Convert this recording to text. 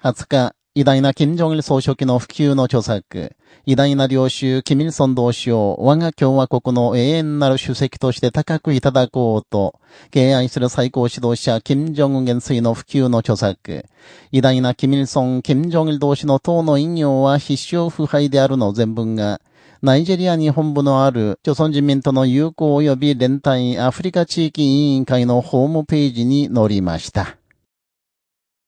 20日、偉大な金正日総書記の普及の著作、偉大な領主、キミルソン同士を我が共和国の永遠なる主席として高くいただこうと、敬愛する最高指導者、金正恩元帥の普及の著作、偉大なキミルソン、金正日同士の党の引用は必勝腐敗であるの全文が、ナイジェリアに本部のある、朝鮮人民との友好及び連帯アフリカ地域委員会のホームページに載りました。